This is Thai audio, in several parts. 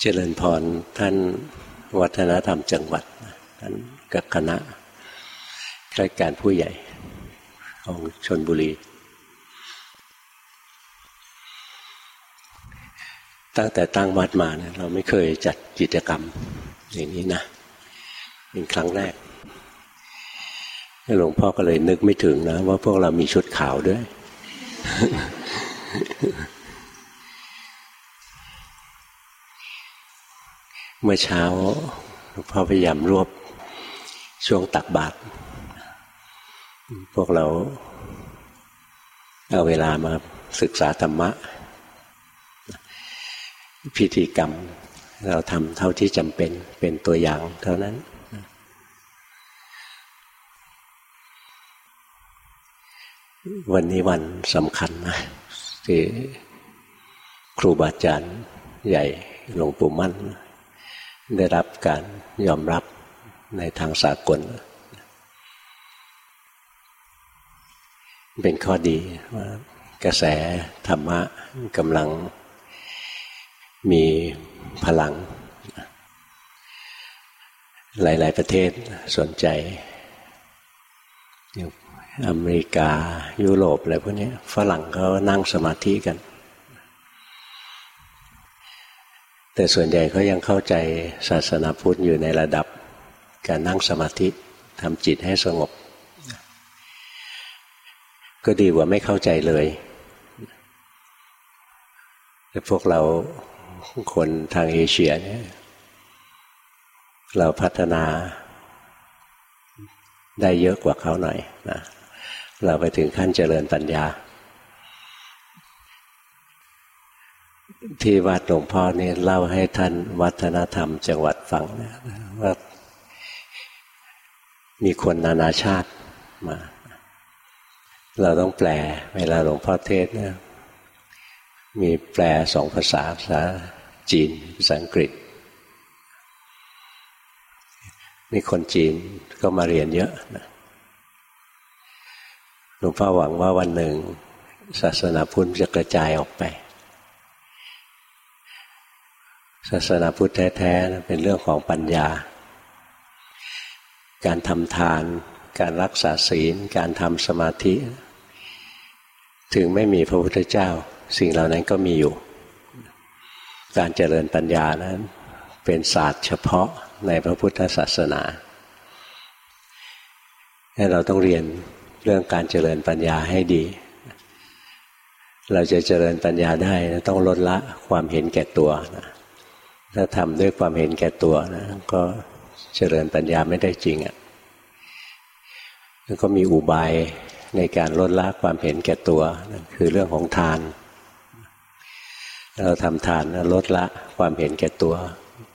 เจริญพรท่านวัฒนธรรมจังหวัดท่านกับคณะข้าการผู้ใหญ่ของชนบุรี ตั้งแต่ตั้งวัดมาเนี่ยเราไม่เคยจัดกิจกรรมอย่างนี้นะ เป็นครั้งแรกหลวงพ่อก็เลยนึกไม่ถึงนะ ว่าพวกเรามีชุดขาวด้วย เมื่อเช้าพ่อพยายามรวบช่วงตักบาตรพวกเราเอาเวลามาศึกษาธรรมะ พิธีกรรม เราทำเท่าที่จำเป็นเป็นตัวอย่างเท่านั้น วันนี้วันสำคัญนะที่ครูบาอาจารย์ใหญ่หลวงปู่มั่น ได้รับการยอมรับในทางสากล เป็นข้อดีว่ากระแสธรรมะกำลังมีพลัง หลาย ๆ ประเทศสนใจอเมริกา ยุโรปอะไรพวกนี้ฝรั่งเขานั่งสมาธิกัน แต่ส่วนใหญ่เขายังเข้าใจศาสนาพุทธอยู่ในระดับการนั่งสมาธิทำจิตให้สงบ ก็ดีกว่าไม่เข้าใจเลยแต่พวกเราคนทางเอเชียเนี่ยเราพัฒนาได้เยอะกว่าเขาหน่อยนะเราไปถึงขั้นเจริญปัญญา ที่วัดหลวงพ่อนี่เล่าให้ท่านวัฒนธรรมจังหวัดฟังนะว่ามีคนนานาชาติมา เราต้องแปล เวลาหลวงพ่อเทศนะมีแปลสองภาษาภาษาจีนภาษาอังกฤษนี่คนจีนก็มาเรียนเยอะนะหลวงพ่อหวังว่าวันหนึ่ง ศาสนาพุทธจะกระจายออกไป ศาสนาพุทธแท้ๆเป็นเรื่องของปัญญา การทำทาน การรักษาศีล การทำสมาธิ ถึงไม่มีพระพุทธเจ้า สิ่งเหล่านั้นก็มีอยู่ การเจริญปัญญานั้น เป็นศาสตร์เฉพาะในพระพุทธศาสนาให้เราต้องเรียนเรื่องการเจริญปัญญาให้ดี เราจะเจริญปัญญาได้ต้องลดละความเห็นแก่ตัวนะ ถ้าทำด้วยความเห็นแก่ตัวนะก็เจริญปัญญาไม่ได้จริงอะ่ะแล้วก็มีอุบายในการลดละความเห็นแก่ตัวคือเรื่องของทาน เราทำทานลดละความเห็นแก่ตัว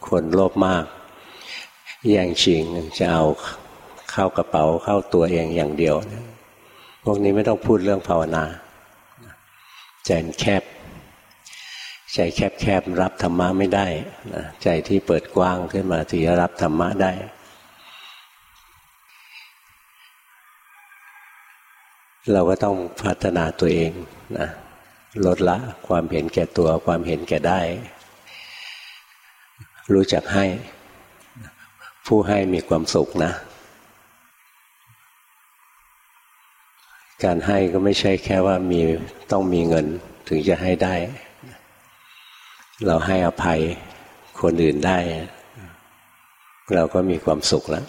คนโลภมากแย่งชิงจะเอาเข้ากระเป๋าเข้าตัวเองอย่างเดียว พวกนี้ไม่ต้องพูดเรื่องภาวนาใจแคบ ใจแคบๆรับธรรมะไม่ได้นะใจที่เปิดกว้างขึ้นมาถึงจะรับธรรมะได้ เราก็ต้องพัฒนาตัวเองนะลดละความเห็นแก่ตัวความเห็นแก่ได้ รู้จักให้ ผู้ให้มีความสุขนะ การให้ก็ไม่ใช่แค่ว่ามีต้องมีเงินถึงจะให้ได้ เราให้อภัยคนอื่นได้ เราก็มีความสุขแล้ว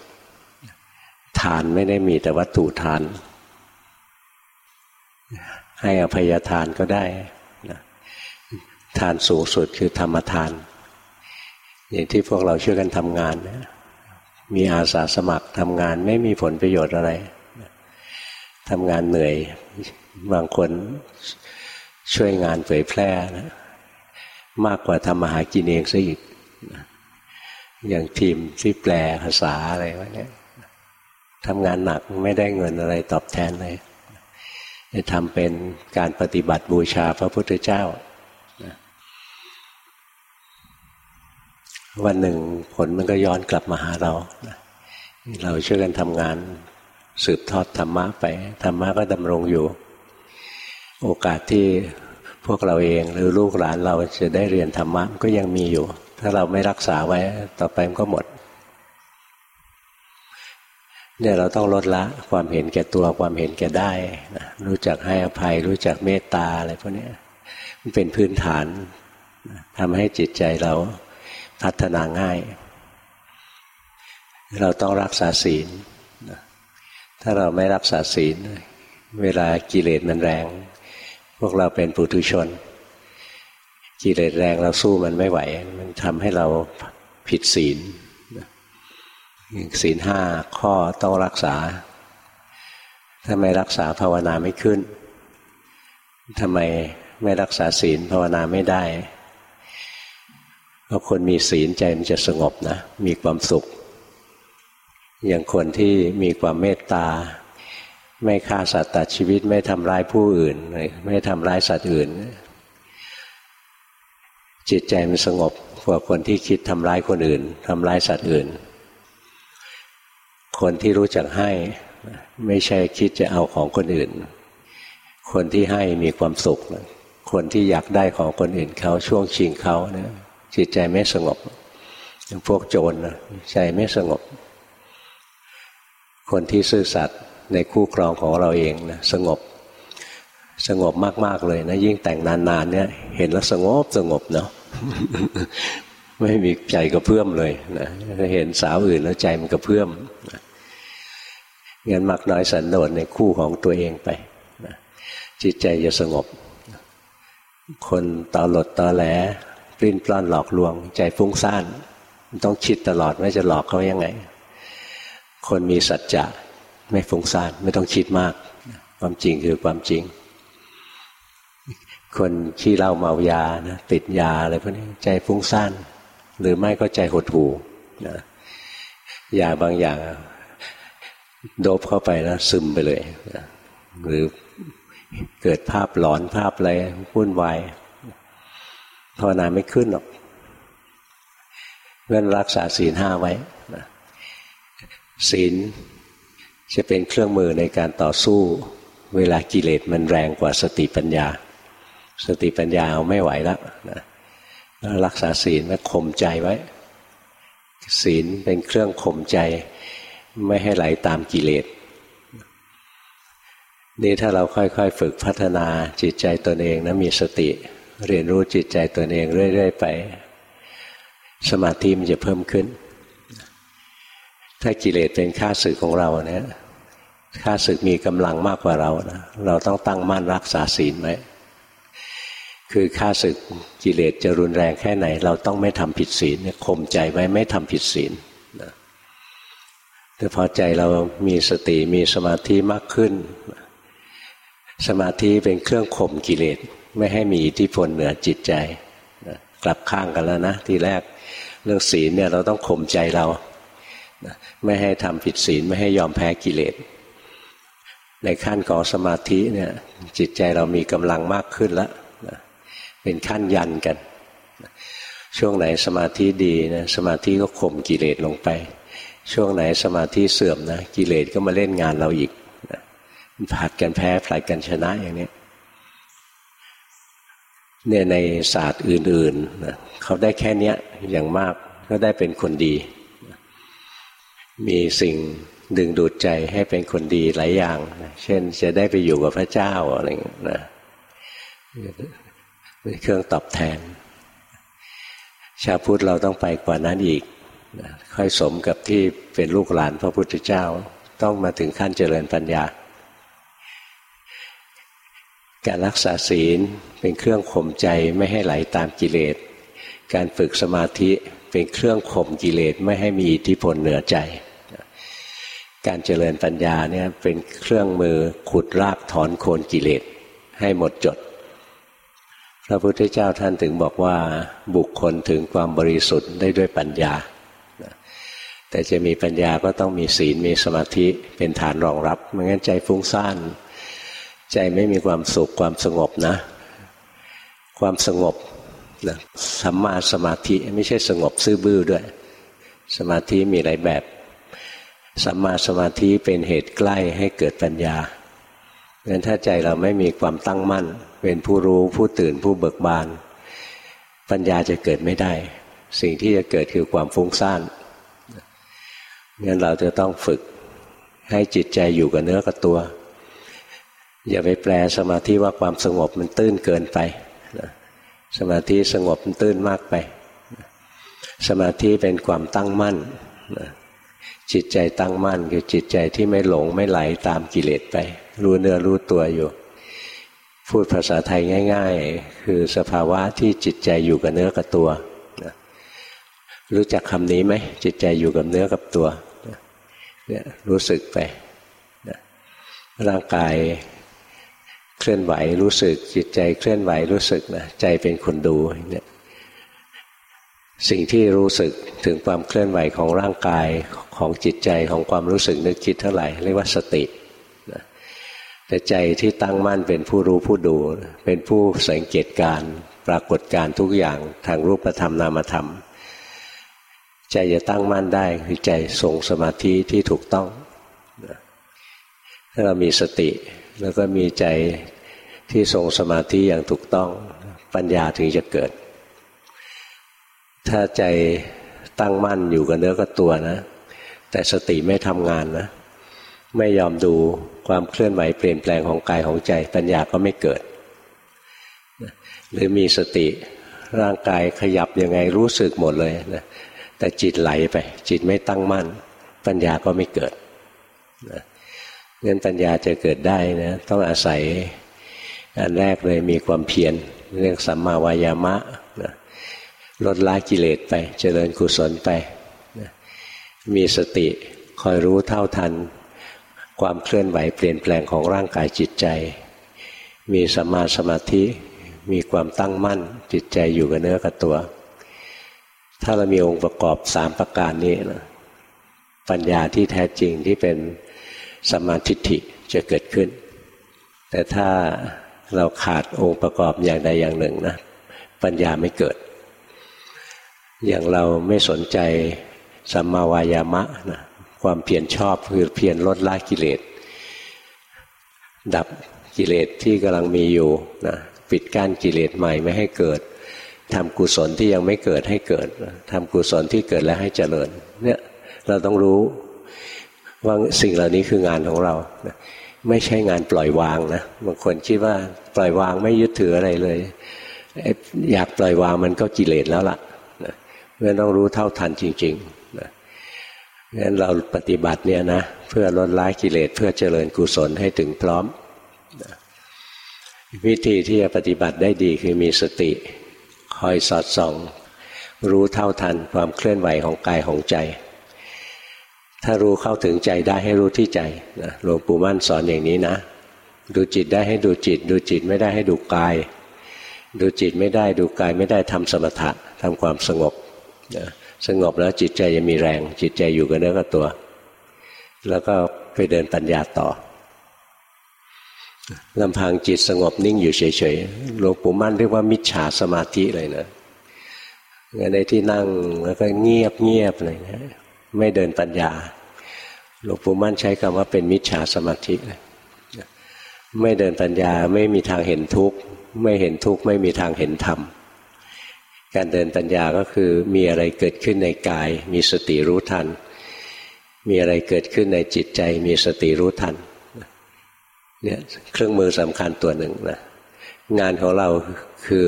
ทานไม่ได้มีแต่วัตถุทาน ให้อภัยทานก็ได้ทานสูงสุดคือธรรมทาน อย่างที่พวกเราช่วยกันทำงานนะมีอาสาสมัครทำงานไม่มีผลประโยชน์อะไรทำงานเหนื่อย บางคนช่วยงานเผยแพร่นะ มากกว่าทำมาหากินเองซะอีกอย่างทีมที่แปลภาษาอะไรวะเนี่ยทำงานหนักไม่ได้เงินอะไรตอบแทนเลยจะทำเป็นการปฏิบัติบูชาพระพุทธเจ้า วันหนึ่งผลมันก็ย้อนกลับมาหาเรา เราช่วยกันทำงานสืบทอดธรรมะไป ธรรมะก็ดำรงอยู่ โอกาสที่ พวกเราเองหรือลูกหลานเราจะได้เรียนธรรมะก็ยังมีอยู่ ถ้าเราไม่รักษาไว้ต่อไปมันก็หมดเนี่ยเราต้องลดละความเห็นแก่ตัวความเห็นแก่ได้นะรู้จักให้อภัย รู้จักเมตตาอะไรพวกนี้มันเป็นพื้นฐานทำให้จิตใจเราพัฒนาง่าย เราต้องรักษาศีลถ้าเราไม่รักษาศีล เวลากิเลสมันแรง พวกเราเป็นปุถุชน กิเลสแรงเราสู้มันไม่ไหว มันทำให้เราผิดศีลศีลห้าข้อต้องรักษา ถ้าไม่รักษาภาวนาไม่ขึ้นทำไมไม่รักษาศีลภาวนาไม่ได้เพราะคนมีศีลใจมันจะสงบนะ มีความสุข อย่างคนที่มีความเมตตา ไม่ฆ่าสัตว์ตัดชีวิตไม่ทำร้ายผู้อื่น ไม่ทำร้ายสัตว์อื่น จิตใจมันสงบกว่าคนที่คิดทำร้ายคนอื่นทำร้ายสัตว์อื่น คนที่รู้จักให้ไม่ใช่คิดจะเอาของคนอื่น คนที่ให้มีความสุข คนที่อยากได้ของคนอื่นเขาช่วงชิงเขาเนี่ยจิตใจไม่สงบ พวกโจรนะใจไม่สงบ คนที่ซื่อสัตย์ ในคู่ครองของเราเองนะสงบ สงบมาก ๆ เลยนะ ยิ่งแต่งนานๆเนี่ย เห็นแล้วสงบสงบเนาะไม่มีใจกระเพื่อมเลยนะเห็นสาวอื่นแล้วใจมันกระเพื่อมงั้นมักน้อยสันโดษในคู่ของตัวเองไปนะจิตใจจะสงบ คนตอหลดตอแหลปลิ้นปล้อนหลอกลวง ใจฟุ้งซ่าน ต้องคิดตลอดว่าจะหลอกเขายังไง คนมีสัจจะ ไม่ฟุ้งซ่านไม่ต้องคิดมาก ความจริงคือความจริง คนขี้เหล้าเมายานะติดยาอะไรพวกนี้ใจฟุ้งซ่านหรือไม่ก็ใจหดหู่นะยาบางอย่าง โดบเข้าไปแล้วซึมไปเลยนะหรือเกิดภาพหลอนภาพอะไรวุ่นวายภาวนาไม่ขึ้นหรอกเพื่อนรักษาศีลห้าไว้ศีล จะเป็นเครื่องมือในการต่อสู้ เวลากิเลสมันแรงกว่าสติปัญญา สติปัญญาเอาไม่ไหวแล้วนะรักษาศีลไว้ข่มใจไว้ ศีลเป็นเครื่องข่มใจ ไม่ให้ไหลาตามกิเลสนี่ถ้าเราค่อยๆ ฝึกพัฒนาจิตใจตนเองนะมีสติ เรียนรู้จิตใจตนเองเรื่อย ๆ ไป สมาธิมันจะเพิ่มขึ้น ถ้ากิเลสเป็นข้าศึกของเราเนี่ย ข้าศึกมีกำลังมากกว่าเรานะเราต้องตั้งมั่นรักษาศีลไว้คือข้าศึกกิเลสจะรุนแรงแค่ไหน เราต้องไม่ทำผิดศีลข่มใจไว้ไม่ทำผิดศีลแต่พอใจเรามีสติมีสมาธิมากขึ้น สมาธิเป็นเครื่องข่มกิเลสไม่ให้มีอิทธิพลเหนือจิตใจนะกลับข้างกันแล้วนะทีแรกเรื่องศีลเนี่ยเราต้องข่มใจเรานะไม่ให้ทำผิดศีลไม่ให้ยอมแพ้กิเลส ในขั้นของสมาธิเนี่ยจิตใจเรามีกำลังมากขึ้นแล้วนะเป็นขั้นยันกัน ช่วงไหนสมาธิดีนะสมาธิก็ข่มกิเลสลงไป ช่วงไหนสมาธิเสื่อมนะกิเลสก็มาเล่นงานเราอีกผลัดกันแพ้ผลัดกันชนะอย่างนี้เนี่ยในศาสตร์อื่นๆนะเขาได้แค่เนี้ยอย่างมากก็ได้เป็นคนดี มีสิ่ง ดึงดูดใจให้เป็นคนดีหลายอย่าง เช่นจะได้ไปอยู่กับพระเจ้าอะไรอย่างนี้นะเป็นเครื่องตอบแทน ชาวพุทธเราต้องไปกว่านั้นอีกค่อยสมกับที่เป็นลูกหลานพระพุทธเจ้า ต้องมาถึงขั้นเจริญปัญญา การรักษาศีลเป็นเครื่องข่มใจไม่ให้ไหลาตามกิเลส การฝึกสมาธิเป็นเครื่องข่มกิเลสไม่ให้มีอิทธิพลเหนือใจ การเจริญปัญญาเนี่ยเป็นเครื่องมือขุดรากถอนโคนกิเลสให้หมดจด พระพุทธเจ้าท่านถึงบอกว่าบุคคลถึงความบริสุทธิ์ได้ด้วยปัญญา แต่จะมีปัญญาก็ต้องมีศีลมีสมาธิเป็นฐานรองรับไม่งั้นใจฟุ้งซ่าน ใจไม่มีความสุขความสงบนะ ความสงบนะสัมมาสมาธิไม่ใช่สงบซื่อบื้อด้วย สมาธิมีหลายแบบ สัมมาสมาธิเป็นเหตุใกล้ให้เกิดปัญญาเพราะนั้นถ้าใจเราไม่มีความตั้งมั่น เป็นผู้รู้ผู้ตื่นผู้เบิกบาน ปัญญาจะเกิดไม่ได้ สิ่งที่จะเกิดคือความฟุ้งซ่านงั้นเราจะต้องฝึกให้จิตใจอยู่กับเนื้อกับตัว อย่าไปแปลสมาธิว่าความสงบมันตื้นเกินไปสมาธิสงบมันตื้นมากไป สมาธิเป็นความตั้งมั่น จิตใจตั้งมั่นคือจิตใจที่ไม่หลงไม่ไหลตามกิเลสไป รู้เนื้อรู้ตัวอยู่ พูดภาษาไทยง่าย ๆ คือสภาวะที่จิตใจอยู่กับเนื้อกับตัวรู้จักคำนี้ไหมจิตใจอยู่กับเนื้อกับตัวเนี่ยรู้สึกไปร่างกายเคลื่อนไหวรู้สึก จิตใจเคลื่อนไหวรู้สึกนะใจเป็นคนดูเนี่ย สิ่งที่รู้สึกถึงความเคลื่อนไหวของร่างกายของจิตใจของความรู้สึกนึกคิดเท่าไหร่เรียกว่าสติแต่ใจที่ตั้งมั่นเป็นผู้รู้ผู้ดู เป็นผู้สังเกตการปรากฏการทุกอย่างทางรูปธรรมนามธรรม ใจจะตั้งมั่นได้คือใจทรงสมาธิที่ถูกต้องถ้าเรามีสติแล้วก็มีใจที่ทรงสมาธิอย่างถูกต้อง ปัญญาถึงจะเกิด ถ้าใจตั้งมั่นอยู่กับเนื้อกับตัวนะ แต่สติไม่ทำงานนะ ไม่ยอมดูความเคลื่อนไหวเปลี่ยนแปลงของกายของใจปัญญาก็ไม่เกิด หรือมีสติร่างกายขยับยังไงรู้สึกหมดเลยนะแต่จิตไหลไป จิตไม่ตั้งมั่น ปัญญาก็ไม่เกิดนะงั้นปัญญาจะเกิดได้นะต้องอาศัยอันแรกเลยมีความเพียรเรื่องสัมมาวายามะ ลดละกิเลสไป เจริญกุศลไปนะมีสติคอยรู้เท่าทัน ความเคลื่อนไหวเปลี่ยนแปลงของร่างกายจิตใจ มีสมาสมาธิ มีความตั้งมั่นจิตใจอยู่กับเนื้อกับตัว ถ้าเรามีองค์ประกอบสามประการนี้นะปัญญาที่แท้จริงที่เป็นสมาธิิจะเกิดขึ้น แต่ถ้าเราขาดองค์ประกอบอย่างใดอย่างหนึ่งนะปัญญาไม่เกิด อย่างเราไม่สนใจสัมมาวายามะนะความเพียรชอบคือเพียรลดละกิเลส ดับกิเลสที่กำลังมีอยู่นะปิดกั้นกิเลสใหม่ไม่ให้เกิดทำกุศลที่ยังไม่เกิดให้เกิดทำกุศลที่เกิดแล้วให้เจริญเนี่ยเราต้องรู้ว่าสิ่งเหล่านี้คืองานของเราไม่ใช่งานปล่อยวางนะบางคนคิดว่าปล่อยวางไม่ยึดถืออะไรเลยอยากปล่อยวางมันก็กิเลสแล้วล่ะ พราะต้องรู้เท่าทันจริงๆนะงั้นเราปฏิบัติเนี่ยนะเพื่อลดละกิเลสเพื่อเจริญกุศลให้ถึงพร้อมวิธีที่จะปฏิบัติได้ดีคือมีสติ คอยสอดส่อง รู้เท่าทันความเคลื่อนไหวของกายของใจ ถ้ารู้เข้าถึงใจได้ให้รู้ที่ใจนะหลวงปู่มั่นสอนอย่างนี้นะ ดูจิตได้ให้ดูจิต ดูจิตไม่ได้ให้ดูกาย ดูจิตไม่ได้ดูกายไม่ได้ทำสมถะทำความสงบ นะสงบแล้วจิตใจจะมีแรง จิตใจอยู่กับเนื้อกับตัว แล้วก็ไปเดินปัญญาต่อลำพังจิตสงบนิ่งอยู่เฉยๆหลวงปู่มั่นเรียกว่ามิจฉาสมาธิเลยนะในที่นั่งแล้วก็เงียบเงียบเลยนะไม่เดินปัญญาหลวงปู่มั่นใช้คำว่าเป็นมิจฉาสมาธิเลยไม่เดินปัญญาไม่มีทางเห็นทุกข์ไม่เห็นทุกข์ไม่มีทางเห็นธรรม การเดินปัญญาก็คือมีอะไรเกิดขึ้นในกาย มีสติรู้ทัน มีอะไรเกิดขึ้นในจิตใจ มีสติรู้ทันเนี่ยเครื่องมือสำคัญตัวหนึ่งนะงานของเราคือ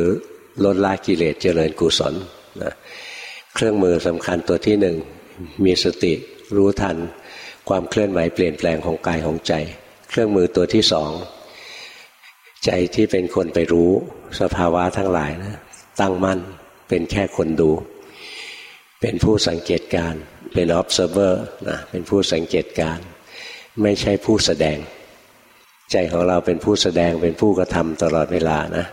ลดละกิเลสเจริญกุศลนะเครื่องมือสำคัญตัวที่หนึ่งมีสติรู้ทัน ความเคลื่อนไหวเปลี่ยนแปลงของกายของใจ เครื่องมือตัวที่สองใจที่เป็นคนไปรู้สภาวะทั้งหลายนะตั้งมั่น เป็นแค่คนดู เป็นผู้สังเกตการเป็น observer นะเป็นผู้สังเกตการ ไม่ใช่ผู้แสดง ใจของเราเป็นผู้แสดงเป็นผู้กระทำตลอดเวลานะ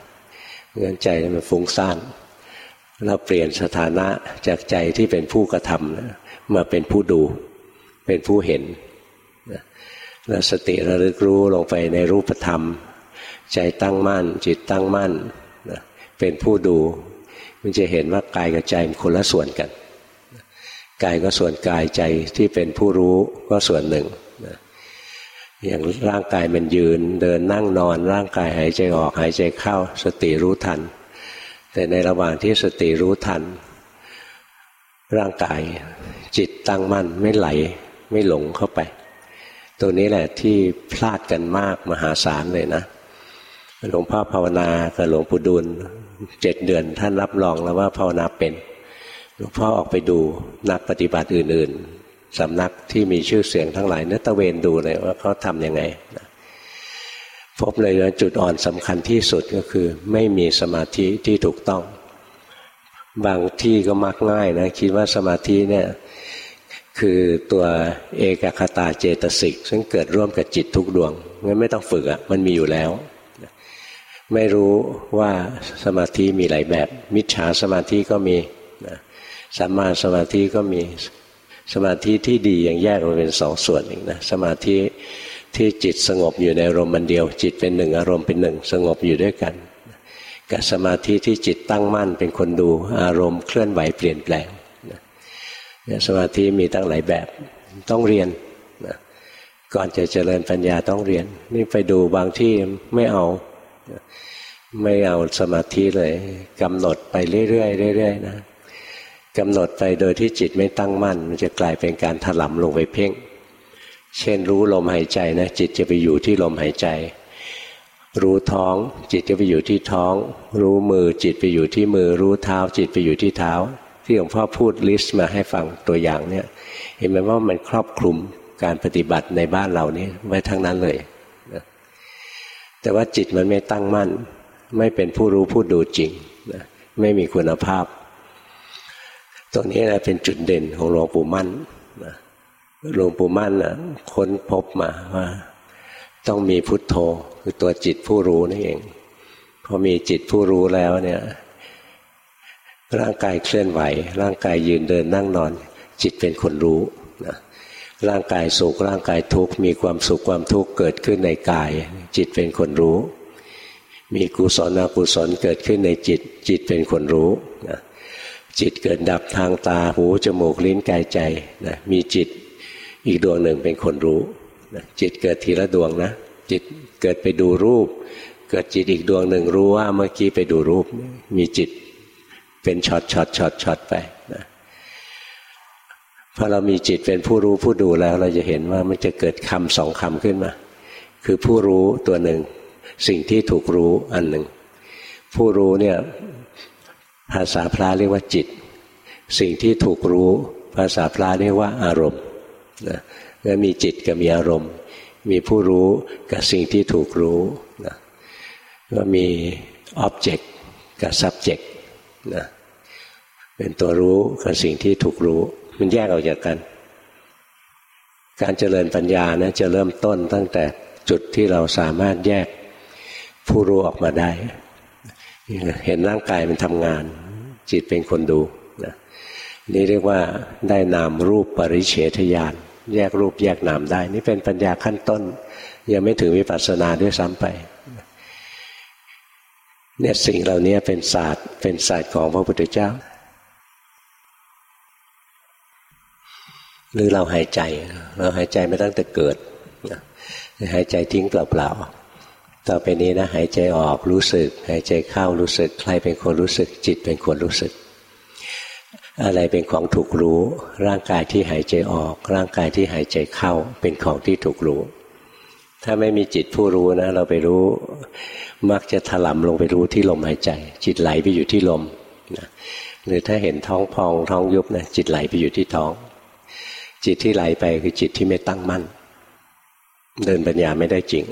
เงื่อนใจมันฟุ้งซ่านเราเปลี่ยนสถานะจากใจที่เป็นผู้กระทำนะมาเป็นผู้ดู เป็นผู้เห็นแล้วสติระลึกรู้ลงไปในรูปธรรม ใจตั้งมั่น จิตตั้งมั่น เป็นผู้ดู มันจะเห็นว่ากายกับใจมันคนละส่วนกันกายก็ส่วนกายใจที่เป็นผู้รู้ก็ส่วนหนึ่งอย่างร่างกายมันยืนเดินนั่งนอนร่างกายหายใจออกหายใจเข้าสติรู้ทัน แต่ในระหว่างที่สติรู้ทัน ร่างกายจิตตั้งมั่นไม่ไหลไม่หลงเข้าไป ตัวนี้แหละที่พลาดกันมากมหาศาลเลยนะหลวงพ่อภาวนากับหลวงปู่ดูล เจ็ดเดือนท่านรับรองแล้วว่าภาวนาเป็นหลวงพ่อออกไปดูนักปฏิบัติอื่น ๆสำนักที่มีชื่อเสียงทั้งหลายเนื้อตะเวนดูเลยว่าเขาทำยังไงพบเลยว่าจุดอ่อนสำคัญที่สุดก็คือ ไม่มีสมาธิที่ถูกต้อง บางที่ก็มักง่ายนะคิดว่าสมาธิเนี่ยคือตัวเอกคตาเจตสิก ซึ่งเกิดร่วมกับจิตทุกดวงงั้นไม่ต้องฝึกอะ่ะมันมีอยู่แล้ว ไม่รู้ว่าสมาธิมีหลายแบบ มิจฉาสมาธิก็มีสัมมาสมาธิก็มีสมาธิที่ดีอย่างแยกออกเป็นสองส่วนอีกนะสมาธิที่จิตสงบอยู่ในอารมณ์มันเดียว จิตเป็นหนึ่งอารมณ์เป็นหนึ่งสงบอยู่ด้วยกัน กับสมาธิที่จิตตั้งมั่นเป็นคนดูอารมณ์เคลื่อนไหวเปลี่ยนแปลงสมาธิมีตั้งหลายแบบต้องเรียนก่อนจะเจริญปัญญาต้องเรียน นี่ไปดูบางที่ไม่เอา ไม่เอาสมาธิเลยกำหนดไปเรื่อยๆเรื่อยๆนะกำหนดไปโดยที่จิตไม่ตั้งมั่น มันจะกลายเป็นการถลำลงไปเพ่ง เช่นรู้ลมหายใจนะ จิตจะไปอยู่ที่ลมหายใจ รู้ท้อง จิตจะไปอยู่ที่ท้อง รู้มือจิตไปอยู่ที่มือ รู้เท้า จิตไปอยู่ที่เท้า ที่หลวงพ่อพูดลิสต์มาให้ฟังตัวอย่างเนี่ย เห็นไหมว่ามันครอบคลุมการปฏิบัติในบ้านเรานี้ไว้ทั้งนั้นเลยแต่ว่าจิตมันไม่ตั้งมั่น ไม่เป็นผู้รู้ผู้ดูจริงนะไม่มีคุณภาพ ตรงนี้นะเป็นจุดเด่นของหลวงปู่มั่นนะหลวงปู่มั่นนะค้นพบมาว่า ต้องมีพุทโธคือตัวจิตผู้รู้นี่เองพอมีจิตผู้รู้แล้วเนี่ย ร่างกายเคลื่อนไหว ร่างกายยืนเดินนั่งนอน จิตเป็นคนรู้นะร่างกายสุขร่างกายทุกข์มีความสุขความทุกข์เกิดขึ้นในกาย จิตเป็นคนรู้ มีกุศลอกุศลเกิดขึ้นในจิต จิตเป็นคนรู้นะจิตเกิดดับทางตาหูจมูกลิ้นกายใจนะมีจิตอีกดวงหนึ่งเป็นคนรู้นะจิตเกิดทีละดวงนะจิตเกิดไปดูรูป เกิดจิตอีกดวงหนึ่งรู้ว่าเมื่อกี้ไปดูรูป มีจิตเป็นช็อตช็อตช็อตช็อตไปนะพอเรามีจิตเป็นผู้รู้ผู้ดูแล้ว เราจะเห็นว่ามันจะเกิดคำสองคำขึ้นมา คือผู้รู้ตัวหนึ่ง สิ่งที่ถูกรู้อันหนึ่ง ผู้รู้เนี่ยภาษาพระเรียกว่าจิต สิ่งที่ถูกรู้ ภาษาพระเรียกว่าอารมณ์นะแล้วมีจิตกับมีอารมณ์ มีผู้รู้กับสิ่งที่ถูกรู้นะก็มีอ็อบเจกต์กับ subject นะเป็นตัวรู้กับสิ่งที่ถูกรู้ มันแยกออกจากกัน การเจริญปัญญานะจะเริ่มต้นตั้งแต่จุดที่เราสามารถแยก ผู้รู้ออกมาได้ เห็นร่างกายมันทำงาน จิตเป็นคนดูนะนี่เรียกว่าได้นามรูปปริเฉทญาณแยกรูปแยกนามได้ นี่เป็นปัญญาขั้นต้น ยังไม่ถึงวิปัสสนาด้วยซ้ำไปเนี่ยสิ่งเหล่านี้เป็นศาสตร์เป็นศาสตร์ของพระพุทธเจ้า หรือเราหายใจ เราหายใจไม่ตั้งแต่เกิดหายใจทิ้งเปล่าๆ ต่อไปนี้นะหายใจออกรู้สึก หายใจเข้ารู้สึก ใครเป็นคนรู้สึก จิตเป็นคนรู้สึก อะไรเป็นของถูกรู้ ร่างกายที่หายใจออก ร่างกายที่หายใจเข้า เป็นของที่ถูกรู้ ถ้าไม่มีจิตผู้รู้นะ เราไปรู้ มักจะถลำลงไปรู้ที่ลมหายใจ จิตไหลไปอยู่ที่ลมนะหรือถ้าเห็นท้องพองท้องยุบนะจิตไหลไปอยู่ที่ท้อง จิตที่ไหลไปคือจิตที่ไม่ตั้งมั่น เดินปัญญาไม่ได้จริง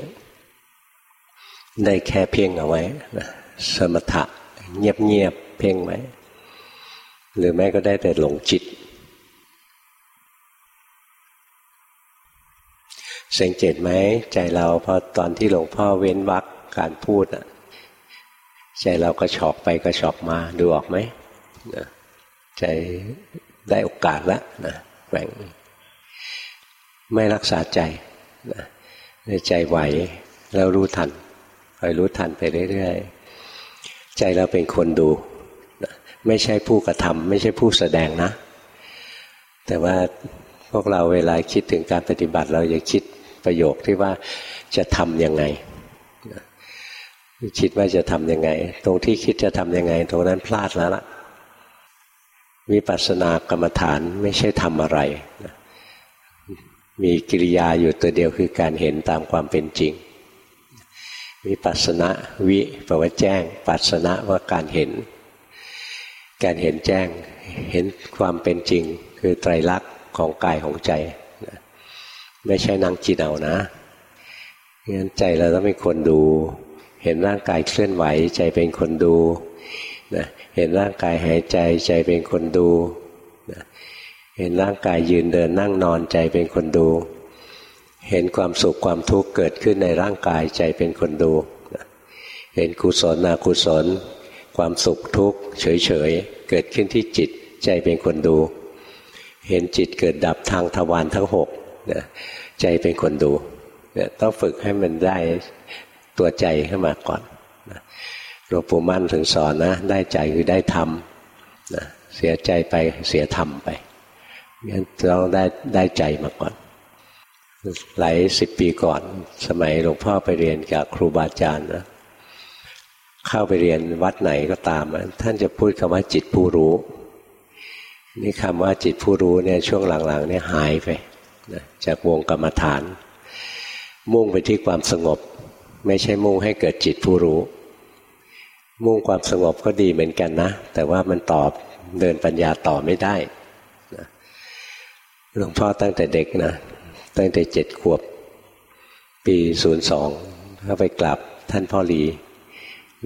ได้แค่เพ่งเอาไว้นะสมถะเงียบเงียบเพ่งไว้ หรือแม้ก็ได้แต่หลงจิต สังเกตไหมใจเราพอตอนที่หลวงพ่อเว้นวักการพูดอะใจเราก็ฉอกไปก็ฉอกมาดูออกไหมใจได้โอกาสแล้วนะแบ่งไม่รักษาใจนะใจไหวแล้วรู้ทัน คอยรู้ทันไปเรื่อยๆ ใจเราเป็นคนดู ไม่ใช่ผู้กระทำไม่ใช่ผู้แสดงนะ แต่ว่าพวกเราเวลาคิดถึงการปฏิบัติ เราจะคิดประโยคที่ว่าจะทำยังไงคิดว่าจะทำยังไง ตรงที่คิดจะทำยังไง ตรงนั้นพลาดแล้วล่ะวิปัสสนากรรมฐานไม่ใช่ทำอะไรมีกิริยาอยู่ตัวเดียวคือการเห็นตามความเป็นจริง วิปัสสนาวิแปลว่าแจ้ง ปัสสนะว่าการเห็น การเห็นแจ้ง เห็นความเป็นจริง คือไตรลักษณ์ของกายของใจไม่ใช่นางจิตเอานะงั้นใจเราต้องเป็นคนดู เห็นร่างกายเคลื่อนไหว ใจเป็นคนดูนะเห็นร่างกายหายใจใจเป็นคนดูนะเห็นร่างกายยืนเดินนั่งนอนใจเป็นคนดู เห็นความสุขความทุกข์เกิดขึ้นในร่างกายใจเป็นคนดู เห็นกุศลอกุศล ความสุขทุกข์เฉยๆ เกิดขึ้นที่จิตใจเป็นคนดู เห็นจิตเกิดดับทางทวารทั้งหกนะใจเป็นคนดูเนี่ยต้องฝึกให้มันได้ตัวใจขึ้นมาก่อนหลวงปู่มั่นถึงสอนนะ ได้ใจคือได้ธรรมนะเสียใจไปเสียธรรมไปงั้นต้องได้ได้ใจมาก่อน หลายสิบปีก่อน สมัยหลวงพ่อไปเรียนกับครูบาอาจารย์นะเข้าไปเรียนวัดไหนก็ตาม ท่านจะพูดคำว่าจิตผู้รู้ นี่คำว่าจิตผู้รู้เนี่ยช่วงหลังๆเนี่ยหายไปนะจากวงกรรมฐาน มุ่งไปที่ความสงบ ไม่ใช่มุ่งให้เกิดจิตผู้รู้ มุ่งความสงบก็ดีเหมือนกันนะ แต่ว่ามันตอบเดินปัญญาต่อไม่ได้หลวงพ่อตั้งแต่เด็กนะ ตั้งแต่เจ็ดขวบ ปีศูนย์สองเข้าไปกลับท่านพ่อหลี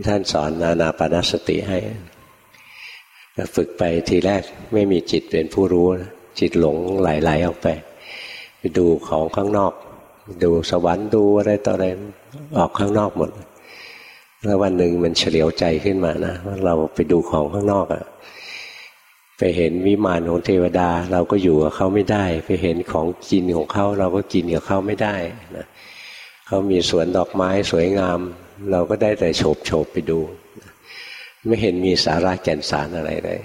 ท่านสอนนานาปนสติให้ฝึกไปทีแรกไม่มีจิตเป็นผู้รู้ จิตหลงไหลๆออกไป ไปดูของข้างนอก ดูสวรรค์ดูอะไรต่ออะไรออกข้างนอกหมด แล้ววันหนึ่งมันเฉลียวใจขึ้นมานะว่าเราไปดูของข้างนอกอะ ไปเห็นวิมานของเทวดาเราก็อยู่กับเขาไม่ได้ ไปเห็นของกินของเขาเราก็กินกับเขาไม่ได้นะเขามีสวนดอกไม้สวยงาม เราก็ได้แต่โฉบโฉบไปดู ไม่เห็นมีสาระแก่นสารอะไรเลย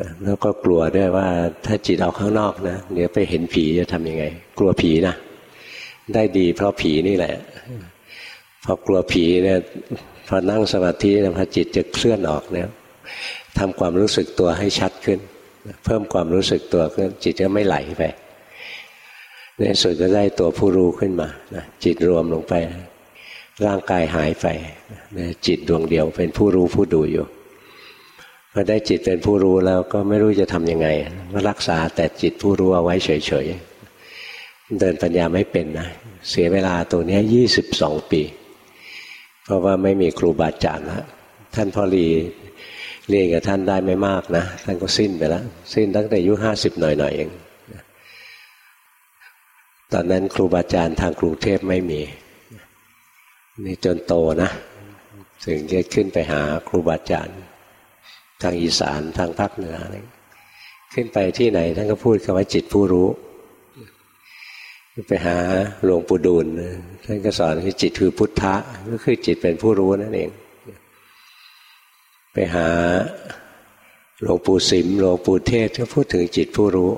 นะแล้วก็กลัวด้วยว่าถ้าจิตเอาข้างนอกนะเดี๋ยวไปเห็นผีจะทำยังไง กลัวผีนะได้ดีเพราะผีนี่แหละ พอกลัวผีเนี่ยพอนั่งสมาธิพอจิตจะเคลื่อนออกเนี่ย ทำความรู้สึกตัวให้ชัดขึ้น เพิ่มความรู้สึกตัวขึ้น จิตก็ไม่ไหลไปในสุดก็ได้ตัวผู้รู้ขึ้นมานะจิตรวมลงไป ร่างกายหายไปจิตดวงเดียวเป็นผู้รู้ผู้ดูอยู่พอได้จิตเป็นผู้รู้แล้วก็ไม่รู้จะทำยังไงก็รักษาแต่จิตผู้รู้เอาไว้เฉยๆเดินปัญญาไม่เป็นนะเสียเวลาตัวนี้ยี่สิบสองปี เพราะว่าไม่มีครูบาอาจารย์แล้วท่านพ่อรี เรียนกับท่านได้ไม่มากนะท่านก็สิ้นไปแล้ว สิ้นตั้งแต่อายุห้าสิบหน่อยๆเองตอนนั้นครูบาอาจารย์ทางกรุงเทพไม่มีนี่จนโตนะถึงจะขึ้นไปหาครูบาอาจารย์ ทางอีสานทางภาคเหนืออะไรขึ้นไปที่ไหนท่านก็พูดคำว่าจิตผู้รู้ ไปหาหลวงปู่ดูลท่านก็สอนคือจิตคือพุทธะก็คือจิตเป็นผู้รู้นั่นเอง ไปหาหลวงปู่สิมหลวงปู่เทศก็พูดถึงจิตผู้รู้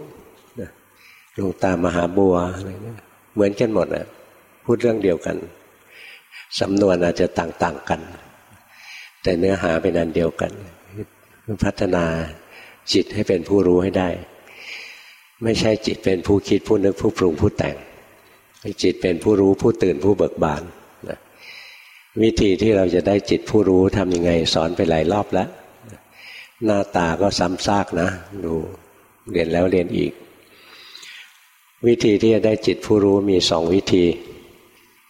หลวงตามหาบัวอะไรเนี่ยเหมือนกันหมดอะพูดเรื่องเดียวกัน สำนวนอาจจะต่าง ๆกัน แต่เนื้อหาเป็นอันเดียวกัน พัฒนาจิตให้เป็นผู้รู้ให้ได้ ไม่ใช่จิตเป็นผู้คิดผู้นึกผู้ปรุงผู้แต่งจิตเป็นผู้รู้ผู้ตื่นผู้เบิกบาน วิธีที่เราจะได้จิตผู้รู้ทำยังไงสอนไปหลายรอบแล้ว หน้าตาก็ซ้ำซากนะ ดูเรียนแล้วเรียนอีก วิธีที่จะได้จิตผู้รู้มีสองวิธี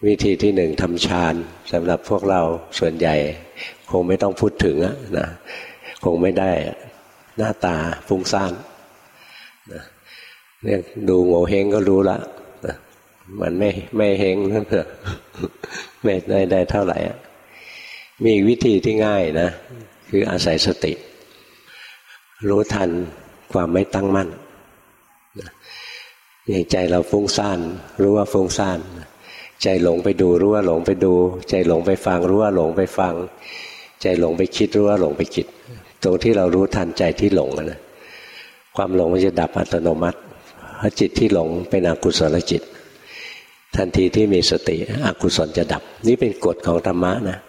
วิธีที่หนึ่งทำฌานสำหรับพวกเราส่วนใหญ่ คงไม่ต้องพูดถึงนะคงไม่ได้หน้าตาฟุ้งซ่านนะเนี่ยดูโง่เฮงก็รู้ละมันไม่ไม่เฮงนั่นเถอะ ไม่ได้ได้เท่าไหร่มีวิธีที่ง่ายนะ คืออาศัยสติ รู้ทันความไม่ตั้งมั่นอย่างใจเราฟุ้งซ่านรู้ว่าฟุ้งซ่านใจหลงไปดูรู้ว่าหลงไปดู ใจหลงไปฟังรู้ว่าหลงไปฟัง ใจหลงไปคิดรู้ว่าหลงไปคิด ตรงที่เรารู้ทันใจที่หลงนะความหลงมันจะดับอัตโนมัติเพราะจิตที่หลงเป็นอกุศลจิต ทันทีที่มีสติอกุศลจะดับ นี่เป็นกฎของธรรมะนะ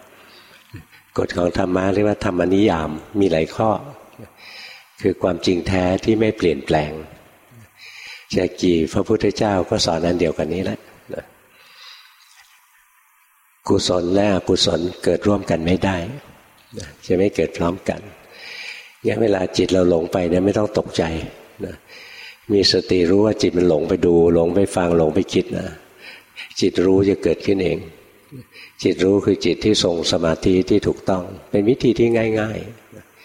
กฎของธรรมะเรียกว่าธรรมนิยามมีหลายข้อ คือความจริงแท้ที่ไม่เปลี่ยนแปลงจะกี่พระพุทธเจ้าก็สอนนั้นเดียวกันนี้แหละกุศลและอกุศลเกิดร่วมกันไม่ได้จะไม่เกิดพร้อมกันงั้นเวลาจิตเราหลงไปเนี่ยไม่ต้องตกใจนะมีสติรู้ว่าจิตมันหลงไปดู หลงไปฟังหลงไปคิดนะ จิตรู้จะเกิดขึ้นเอง จิตรู้คือจิตที่ทรงสมาธิที่ถูกต้อง เป็นวิธีที่ง่าย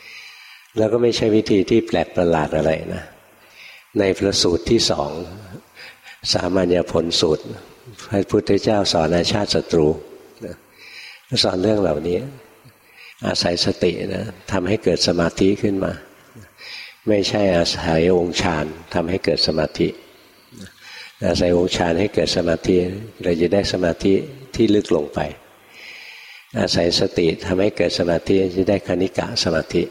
ๆ แล้วก็ไม่ใช่วิธีที่แปลกประหลาดอะไรนะ ในพระสูตรที่สองสามัญญผลสูตร พระพุทธเจ้าสอนอาชาติศัตรูสอนเรื่องเหล่านี้ อาศัยสตินะทำให้เกิดสมาธิขึ้นมา ไม่ใช่อาศัยองค์ฌานทำให้เกิดสมาธิ อาศัยองค์ฌานให้เกิดสมาธิ เราจะได้สมาธิที่ลึกลงไป อาศัยสติทำให้เกิดสมาธิจะได้คณิกะสมาธิ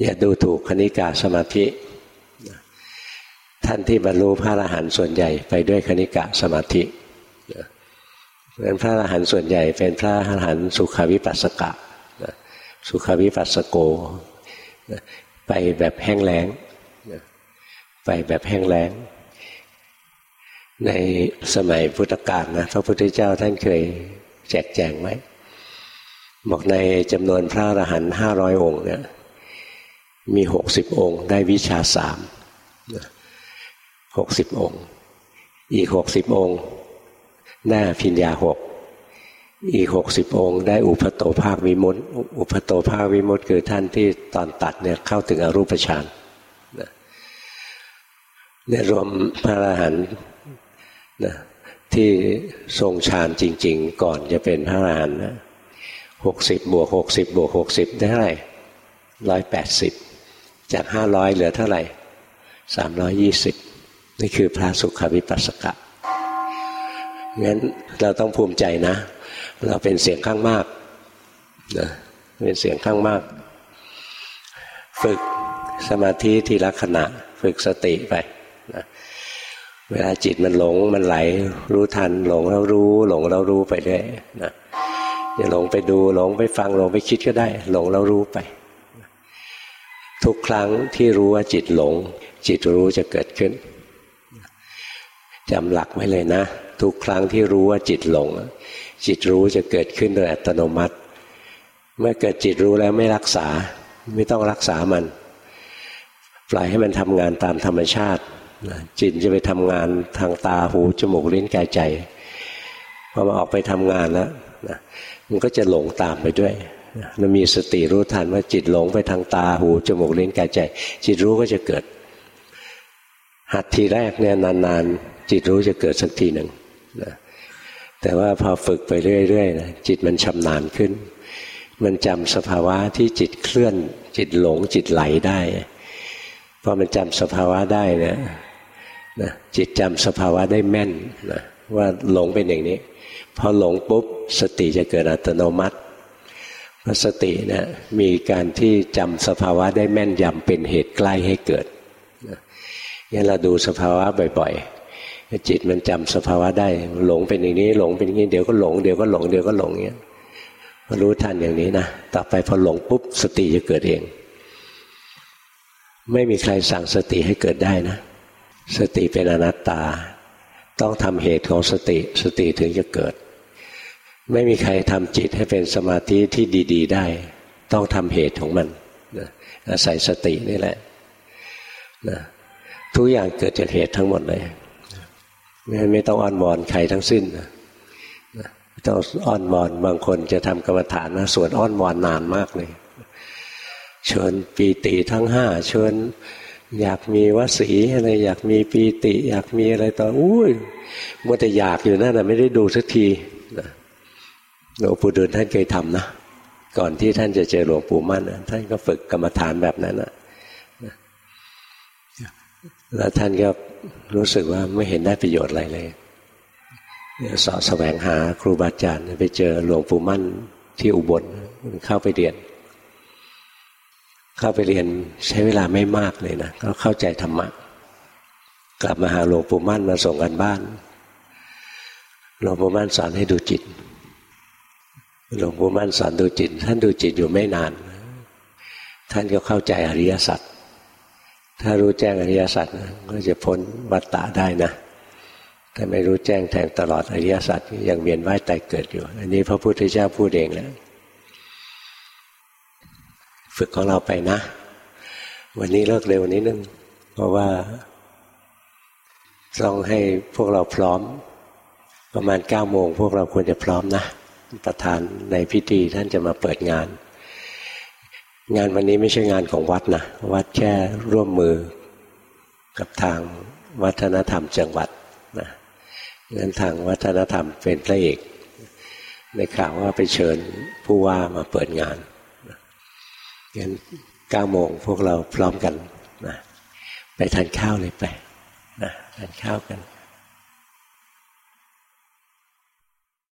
อย่าดูถูกคณิกะสมาธิ ท่านที่บรรลุพระอรหันต์ส่วนใหญ่ไปด้วยคณิกะสมาธิเป็นพระอรหันต์ส่วนใหญ่เป็นพระอรหันต์สุขวิปัสสกะ สุขวิปัสสโก ไปแบบแห้งแล้ง ไปแบบแห้งแล้ง ในสมัยพุทธกาลนะพระพุทธเจ้าท่านเคยแจกแจงไว้บอกในจำนวนพระอรหันต์ห้าร้อยองค์เนี่ยมีหกสิบองค์ ได้วิชาสามหกสิบองค์ อีกหกสิบองค์ ได้พิญญาหกอีกหกสิบองค์ ได้อุปโตภาควิมุตติอุปโตภาควิมุตติคือท่านที่ตอนตัดเนี่ยเข้าถึงอรูปฌานเนี่ยรวมพระอรหันต์ นะที่ทรงฌานจริง ๆ ก่อนจะเป็นพระอรหันต์นะหกสิบบวกหกสิบบวกหกสิบได้เท่าไหร่ร้อยแปดสิบจากห้าร้อยเหลือเท่าไหร่สามร้อยยี่สิบนี่คือพระสุขวิปัสสกะงั้นเราต้องภูมิใจนะ เราเป็นเสียงข้างมากนะเป็นเสียงข้างมาก ฝึกสมาธิทีละขณะ ฝึกสติไปนะ เวลาจิตมันหลงมันไหล รู้ทัน หลงแล้วรู้ หลงแล้วรู้ไปเรื่อยนะอย่าหลงไปดูหลงไปฟังหลงไปคิดก็ได้ หลงแล้วรู้ไป ทุกครั้งที่รู้ว่าจิตหลง จิตรู้จะเกิดขึ้นจำหลักไว้เลยนะ ทุกครั้งที่รู้ว่าจิตหลง จิตรู้จะเกิดขึ้นโดยอัตโนมัติ เมื่อเกิดจิตรู้แล้วไม่รักษา ไม่ต้องรักษามัน ปล่อยให้มันทำงานตามธรรมชาติ จิตจะไปทำงานทางตาหูจมูกลิ้นกายใจพอมาออกไปทำงานแล้วนะมันก็จะหลงตามไปด้วยเรามีสติรู้ทันว่าจิตหลงไปทางตาหูจมูกลิ้นกายใจ จิตรู้ก็จะเกิด หัดทีแรกเนี่ยนานๆ จิตรู้จะเกิดสักทีหนึ่งนะแต่ว่าพอฝึกไปเรื่อยๆนะจิตมันชำนาญขึ้น มันจำสภาวะที่จิตเคลื่อน จิตหลงจิตไหลได้พอมันจำสภาวะได้เนี่ย นะจิตจำสภาวะได้แม่นนะว่าหลงเป็นอย่างนี้ พอหลงปุ๊บสติจะเกิดอัตโนมัติเพราะสตินะมีการที่จำสภาวะได้แม่นยำเป็นเหตุใกล้ให้เกิดงั้นเราดูสภาวะบ่อยๆ จิตมันจำสภาวะได้ หลงเป็นอย่างนี้หลงเป็นอย่างนี้เดี๋ยวก็หลงเดี๋ยวก็หลงเดี๋ยวก็หลงเงี้ยรู้ทันอย่างนี้นะต่อไปพอหลงปุ๊บสติจะเกิดเอง ไม่มีใครสั่งสติให้เกิดได้นะ สติเป็นอนัตตา ต้องทำเหตุของสติสติถึงจะเกิด ไม่มีใครทำจิตให้เป็นสมาธิที่ดี ๆ ได้ ต้องทำเหตุของมันนะอาศัยสตินี่แหละนะทุกอย่างเกิดจากเหตุทั้งหมดเลย ไม่ไม่ต้องอ้อนวอนใครทั้งสิ้นนะต้องอ้อนวอนบางคนจะทำกรรมฐานนะสวดอ้อนวอนนานมากเลยชิญปีติทั้งห้าชิญ อยากมีวสีอะไรอยากมีปีติ อยากมีอะไรต่ออุ้ยมัวแต่อยากอยู่นั่นแต่ไม่ได้ดูสักทีหลวงปู่ดูลท่านเคยทำนะก่อนที่ท่านจะเจอหลวงปู่มั่นท่านก็ฝึกกรรมฐานแบบนั้นนะแล้วท่านก็รู้สึกว่าไม่เห็นได้ประโยชน์อะไรเลยสอแสวงหาครูบาอาจารย์ไปเจอหลวงปู่มั่นที่อุบลเข้าไปเรียน เข้าไปเรียนใช้เวลาไม่มากเลยนะก็เข้าใจธรรมะ กลับมาหาหลวงปู่มั่นมาส่งกันบ้านหลวงปู่มั่นสอนให้ดูจิตหลวงปู่มั่นสอนดูจิต ท่านดูจิตอยู่ไม่นาน ท่านก็เข้าใจอริยสัจถ้ารู้แจ้งอริยสัจก็จะพ้นวัฏฏะได้นะถ้าไม่รู้แจ้งแทงตลอดอริยสัจยังเวียนว่ายตายเกิดอยู่ อันนี้พระพุทธเจ้าพูดเองแล้ว ฝึกของเราไปนะ วันนี้เลิกเร็วนิดนึง เพราะว่าต้องให้พวกเราพร้อม ประมาณเก้าโมงพวกเราควรจะพร้อมนะ ประธานในพิธีท่านจะมาเปิดงาน งานวันนี้ไม่ใช่งานของวัดนะ วัดแค่ร่วมมือกับทางวัฒนธรรมจังหวัดนะงั้นทางวัฒนธรรมเป็นพระเอก ในข่าวว่าไปเชิญผู้ว่ามาเปิดงาน งั้นเก้าโมงพวกเราพร้อมกันนะไปทานข้าวเลยไปนะทานข้าวกัน